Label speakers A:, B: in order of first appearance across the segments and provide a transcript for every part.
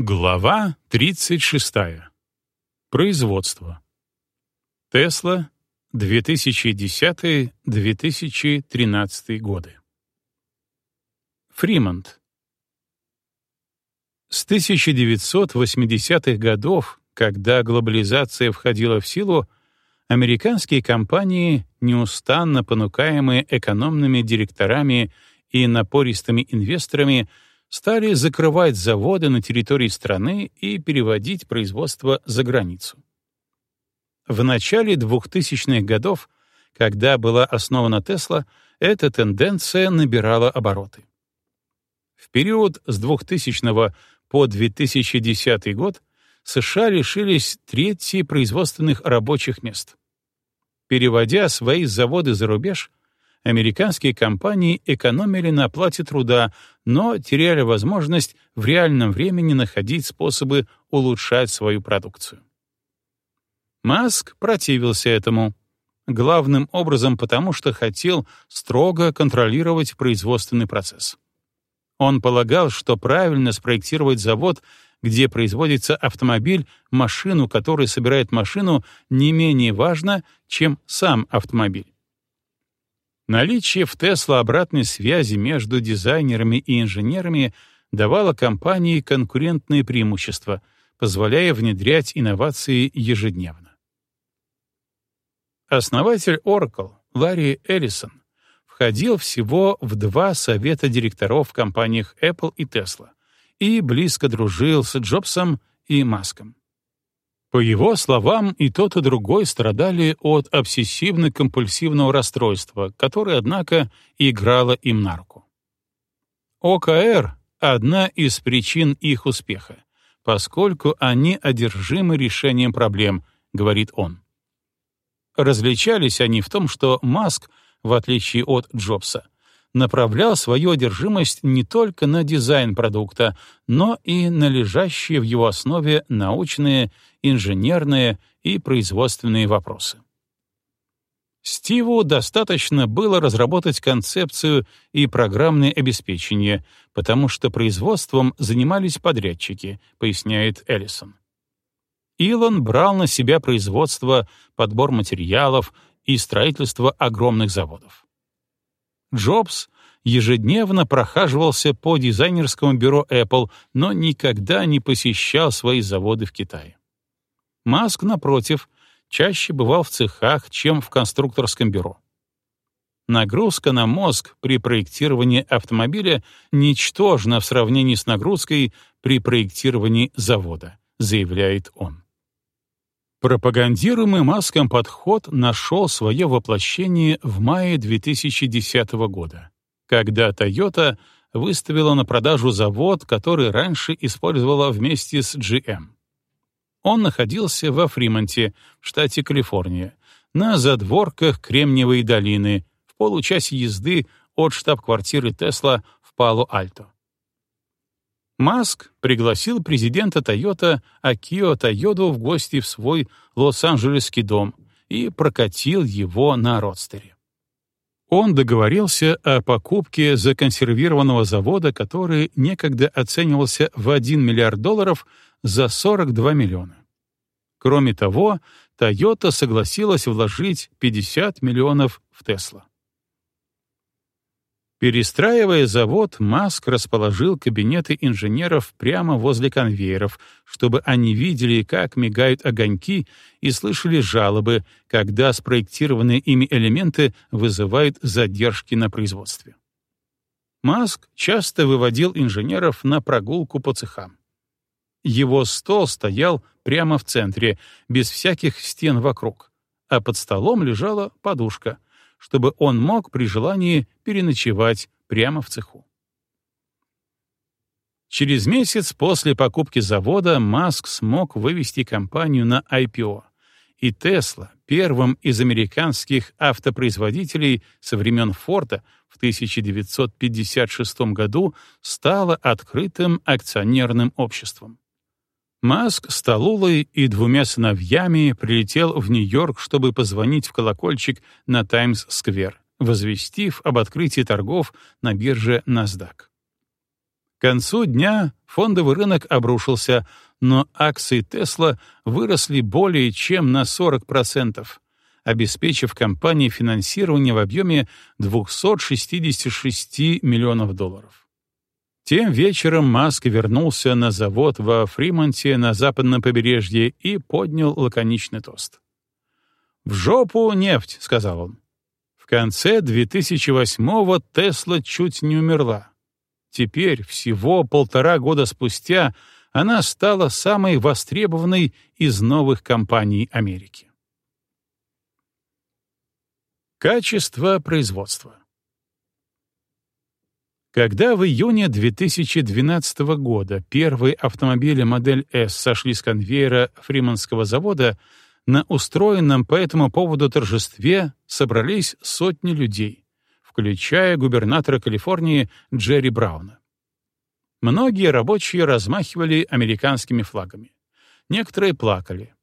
A: Глава 36. Производство. Тесла, 2010-2013 годы. Фримонт. С 1980-х годов, когда глобализация входила в силу, американские компании, неустанно понукаемые экономными директорами и напористыми инвесторами, стали закрывать заводы на территории страны и переводить производство за границу. В начале 2000-х годов, когда была основана Тесла, эта тенденция набирала обороты. В период с 2000 по 2010 год США лишились трети производственных рабочих мест. Переводя свои заводы за рубеж, американские компании экономили на оплате труда, но теряли возможность в реальном времени находить способы улучшать свою продукцию. Маск противился этому, главным образом потому, что хотел строго контролировать производственный процесс. Он полагал, что правильно спроектировать завод, где производится автомобиль, машину, которая собирает машину, не менее важно, чем сам автомобиль. Наличие в Тесла обратной связи между дизайнерами и инженерами давало компании конкурентные преимущества, позволяя внедрять инновации ежедневно. Основатель Oracle Ларри Эллисон входил всего в два совета директоров в компаниях Apple и Tesla и близко дружил с Джобсом и Маском. По его словам, и тот, и другой страдали от обсессивно-компульсивного расстройства, которое, однако, играло им на руку. ОКР — одна из причин их успеха, поскольку они одержимы решением проблем, говорит он. Различались они в том, что Маск, в отличие от Джобса, направлял свою одержимость не только на дизайн продукта, но и на лежащие в его основе научные, инженерные и производственные вопросы. Стиву достаточно было разработать концепцию и программное обеспечение, потому что производством занимались подрядчики, поясняет Эллисон. Илон брал на себя производство, подбор материалов и строительство огромных заводов. Джобс ежедневно прохаживался по дизайнерскому бюро Apple, но никогда не посещал свои заводы в Китае. Маск, напротив, чаще бывал в цехах, чем в конструкторском бюро. Нагрузка на мозг при проектировании автомобиля ничтожна в сравнении с нагрузкой при проектировании завода, заявляет он. Пропагандируемый Маском подход нашел свое воплощение в мае 2010 года, когда Toyota выставила на продажу завод, который раньше использовала вместе с GM. Он находился во Фримонте, штате Калифорния, на задворках Кремниевой долины, в получасе езды от штаб-квартиры Тесла в Пало-Альто. Маск пригласил президента Toyota Акио Тойоду в гости в свой Лос-Анджелесский дом и прокатил его на родстере. Он договорился о покупке законсервированного завода, который некогда оценивался в 1 миллиард долларов за 42 миллиона. Кроме того, Toyota согласилась вложить 50 миллионов в Тесла. Перестраивая завод, Маск расположил кабинеты инженеров прямо возле конвейеров, чтобы они видели, как мигают огоньки, и слышали жалобы, когда спроектированные ими элементы вызывают задержки на производстве. Маск часто выводил инженеров на прогулку по цехам. Его стол стоял прямо в центре, без всяких стен вокруг, а под столом лежала подушка — чтобы он мог при желании переночевать прямо в цеху. Через месяц после покупки завода Маск смог вывести компанию на IPO, и Tesla, первым из американских автопроизводителей со времен Форда в 1956 году, стала открытым акционерным обществом. Маск с Талулой и двумя сыновьями прилетел в Нью-Йорк, чтобы позвонить в колокольчик на Таймс-сквер, возвестив об открытии торгов на бирже NASDAQ. К концу дня фондовый рынок обрушился, но акции Тесла выросли более чем на 40%, обеспечив компании финансирование в объеме 266 миллионов долларов. Тем вечером Маск вернулся на завод во Фримонте на западном побережье и поднял лаконичный тост. «В жопу нефть», — сказал он. В конце 2008-го Тесла чуть не умерла. Теперь, всего полтора года спустя, она стала самой востребованной из новых компаний Америки. Качество производства когда в июне 2012 года первые автомобили модель S сошли с конвейера Фриманского завода, на устроенном по этому поводу торжестве собрались сотни людей, включая губернатора Калифорнии Джерри Брауна. Многие рабочие размахивали американскими флагами. Некоторые плакали.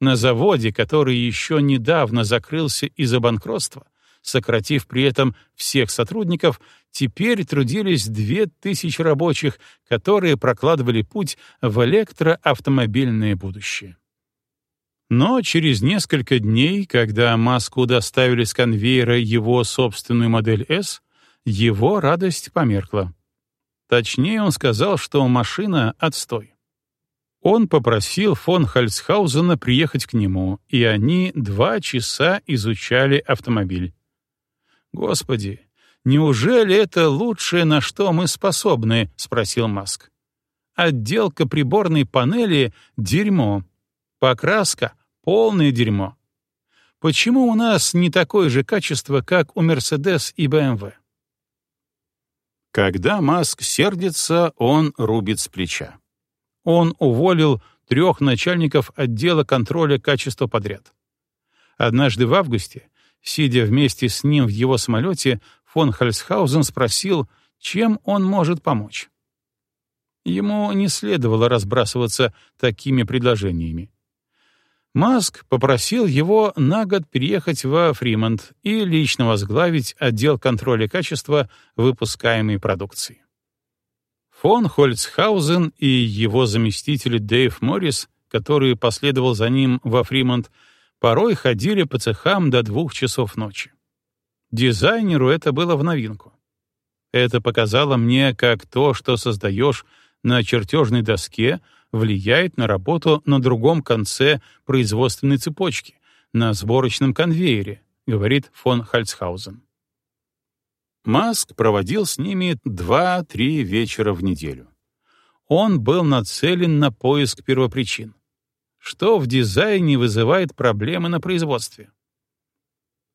A: На заводе, который еще недавно закрылся из-за банкротства, сократив при этом всех сотрудников, теперь трудились две тысячи рабочих, которые прокладывали путь в электроавтомобильное будущее. Но через несколько дней, когда Маску доставили с конвейера его собственную модель S, его радость померкла. Точнее, он сказал, что машина — отстой. Он попросил фон Хальцхаузена приехать к нему, и они два часа изучали автомобиль. «Господи, неужели это лучшее, на что мы способны?» — спросил Маск. «Отделка приборной панели — дерьмо. Покраска — полное дерьмо. Почему у нас не такое же качество, как у Мерседес и БМВ?» Когда Маск сердится, он рубит с плеча. Он уволил трех начальников отдела контроля качества подряд. Однажды в августе Сидя вместе с ним в его самолете, фон Хальсхаузен спросил, чем он может помочь. Ему не следовало разбрасываться такими предложениями. Маск попросил его на год переехать во Фримонт и лично возглавить отдел контроля качества выпускаемой продукции. Фон Хольцхаузен и его заместитель Дэйв Моррис, который последовал за ним во Фримонт, порой ходили по цехам до двух часов ночи. Дизайнеру это было в новинку. Это показало мне, как то, что создаешь на чертежной доске, влияет на работу на другом конце производственной цепочки, на сборочном конвейере, говорит фон Хальцхаузен. Маск проводил с ними два-три вечера в неделю. Он был нацелен на поиск первопричин что в дизайне вызывает проблемы на производстве.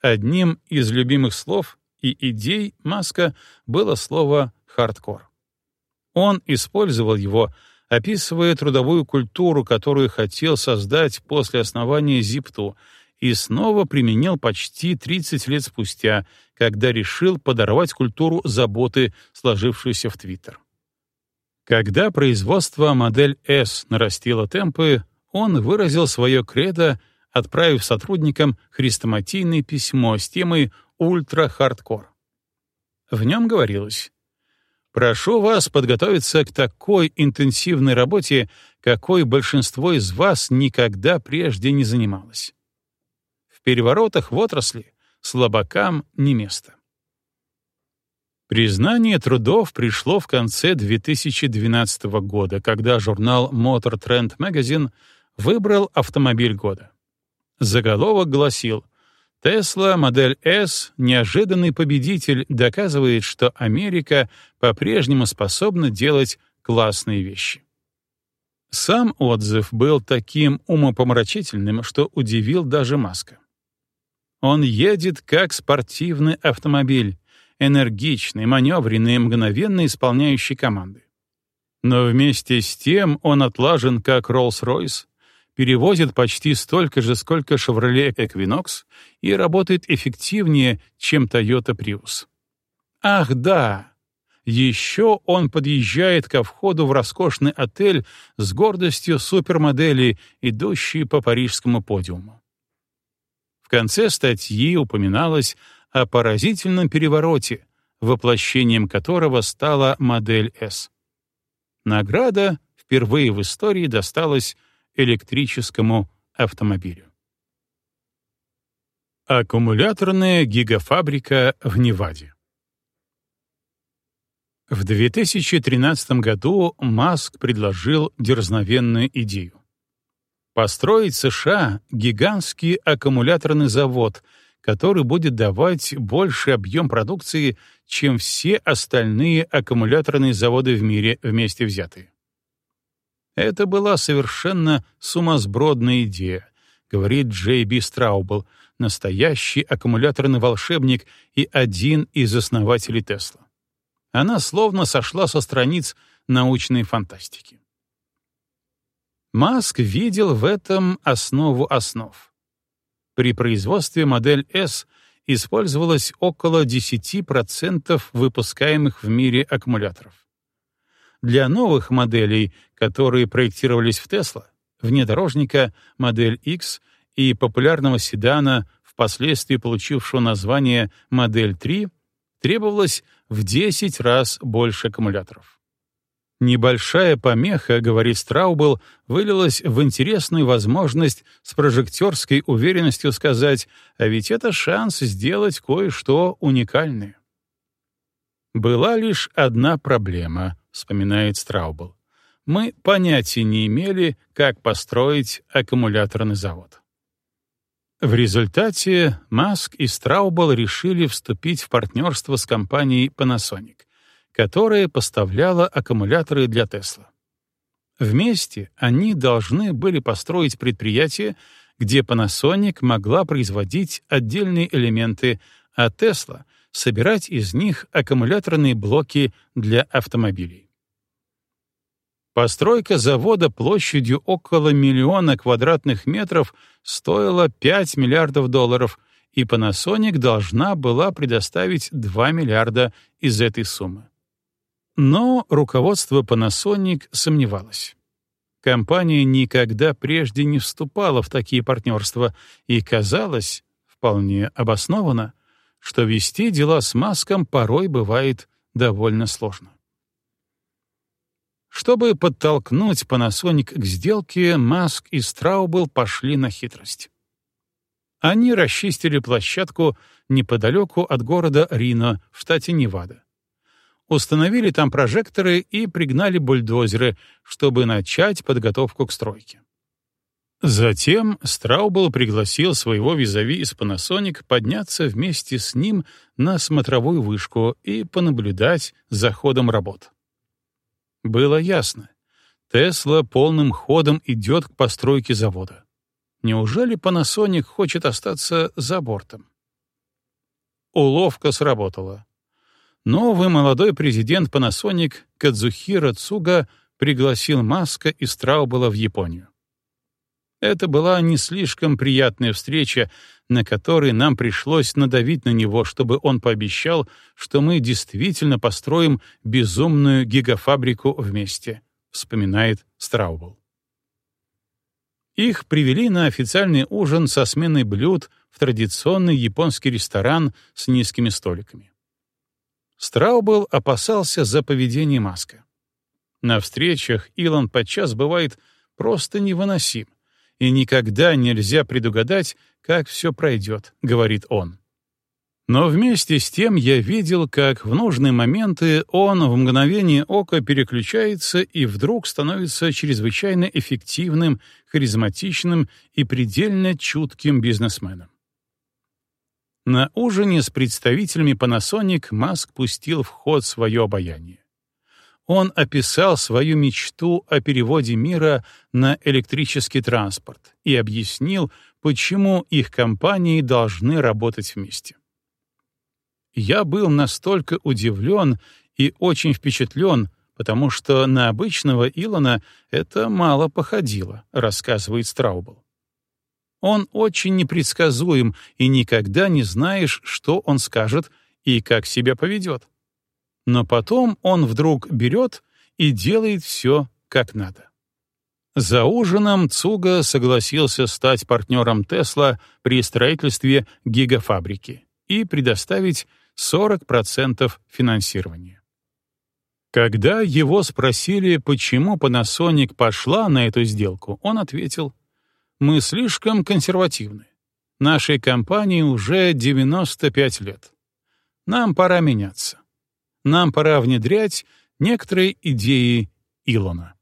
A: Одним из любимых слов и идей Маска было слово «хардкор». Он использовал его, описывая трудовую культуру, которую хотел создать после основания Зипту, и снова применил почти 30 лет спустя, когда решил подорвать культуру заботы, сложившуюся в Твиттер. Когда производство модель S нарастило темпы, он выразил свое кредо, отправив сотрудникам хрестоматийное письмо с темой «Ультра-хардкор». В нем говорилось «Прошу вас подготовиться к такой интенсивной работе, какой большинство из вас никогда прежде не занималось. В переворотах в отрасли слабакам не место». Признание трудов пришло в конце 2012 года, когда журнал Motor Trend Magazine выбрал автомобиль года. Заголовок гласил «Тесла модель S — неожиданный победитель, доказывает, что Америка по-прежнему способна делать классные вещи». Сам отзыв был таким умопомрачительным, что удивил даже Маска. Он едет как спортивный автомобиль, энергичный, маневренный, мгновенно исполняющий команды. Но вместе с тем он отлажен как Rolls-Royce, перевозит почти столько же, сколько Chevrolet Equinox и работает эффективнее, чем Toyota Prius. Ах да! Еще он подъезжает ко входу в роскошный отель с гордостью супермодели, идущей по парижскому подиуму. В конце статьи упоминалось о поразительном перевороте, воплощением которого стала модель S. Награда впервые в истории досталась электрическому автомобилю. Аккумуляторная гигафабрика в Неваде. В 2013 году Маск предложил дерзновенную идею. Построить в США гигантский аккумуляторный завод, который будет давать больший объем продукции, чем все остальные аккумуляторные заводы в мире вместе взятые. Это была совершенно сумасбродная идея, говорит Джей Би Страубл, настоящий аккумуляторный волшебник и один из основателей Тесла. Она словно сошла со страниц научной фантастики. Маск видел в этом основу основ. При производстве модель S использовалось около 10% выпускаемых в мире аккумуляторов. Для новых моделей, которые проектировались в Tesla, внедорожника модель X и популярного седана, впоследствии получившего название модель 3, требовалось в 10 раз больше аккумуляторов. Небольшая помеха, говорит Страубл, вылилась в интересную возможность с прожектерской уверенностью сказать, а ведь это шанс сделать кое-что уникальное. «Была лишь одна проблема», — вспоминает Страубл. «Мы понятия не имели, как построить аккумуляторный завод». В результате Маск и Страубл решили вступить в партнерство с компанией Panasonic которая поставляла аккумуляторы для Тесла. Вместе они должны были построить предприятие, где Panasonic могла производить отдельные элементы, а Tesla — собирать из них аккумуляторные блоки для автомобилей. Постройка завода площадью около миллиона квадратных метров стоила 5 миллиардов долларов, и Panasonic должна была предоставить 2 миллиарда из этой суммы. Но руководство Panasonic сомневалось. Компания никогда прежде не вступала в такие партнерства, и казалось, вполне обоснованно, что вести дела с Маском порой бывает довольно сложно. Чтобы подтолкнуть Panasonic к сделке, Маск и Страубл пошли на хитрость. Они расчистили площадку неподалеку от города Рино в штате Невада установили там прожекторы и пригнали бульдозеры, чтобы начать подготовку к стройке. Затем Страубл пригласил своего визави из Panasonic подняться вместе с ним на смотровую вышку и понаблюдать за ходом работ. Было ясно. Тесла полным ходом идет к постройке завода. Неужели Panasonic хочет остаться за бортом? Уловка сработала новый молодой президент Panasonic Кадзухира Цуга пригласил Маска и Страубела в Японию. Это была не слишком приятная встреча, на которой нам пришлось надавить на него, чтобы он пообещал, что мы действительно построим безумную гигафабрику вместе, вспоминает Страубл. Их привели на официальный ужин со сменой блюд в традиционный японский ресторан с низкими столиками. Страубл опасался за поведение Маска. На встречах Илон подчас бывает просто невыносим, и никогда нельзя предугадать, как все пройдет, говорит он. Но вместе с тем я видел, как в нужные моменты он в мгновение ока переключается и вдруг становится чрезвычайно эффективным, харизматичным и предельно чутким бизнесменом. На ужине с представителями Panasonic Маск пустил в ход свое обаяние. Он описал свою мечту о переводе мира на электрический транспорт и объяснил, почему их компании должны работать вместе. Я был настолько удивлен и очень впечатлен, потому что на обычного Илона это мало походило, рассказывает Страубл. Он очень непредсказуем, и никогда не знаешь, что он скажет и как себя поведет. Но потом он вдруг берет и делает все как надо. За ужином Цуга согласился стать партнером Тесла при строительстве гигафабрики и предоставить 40% финансирования. Когда его спросили, почему Panasonic пошла на эту сделку, он ответил, «Мы слишком консервативны. Нашей компании уже 95 лет. Нам пора меняться. Нам пора внедрять некоторые идеи Илона».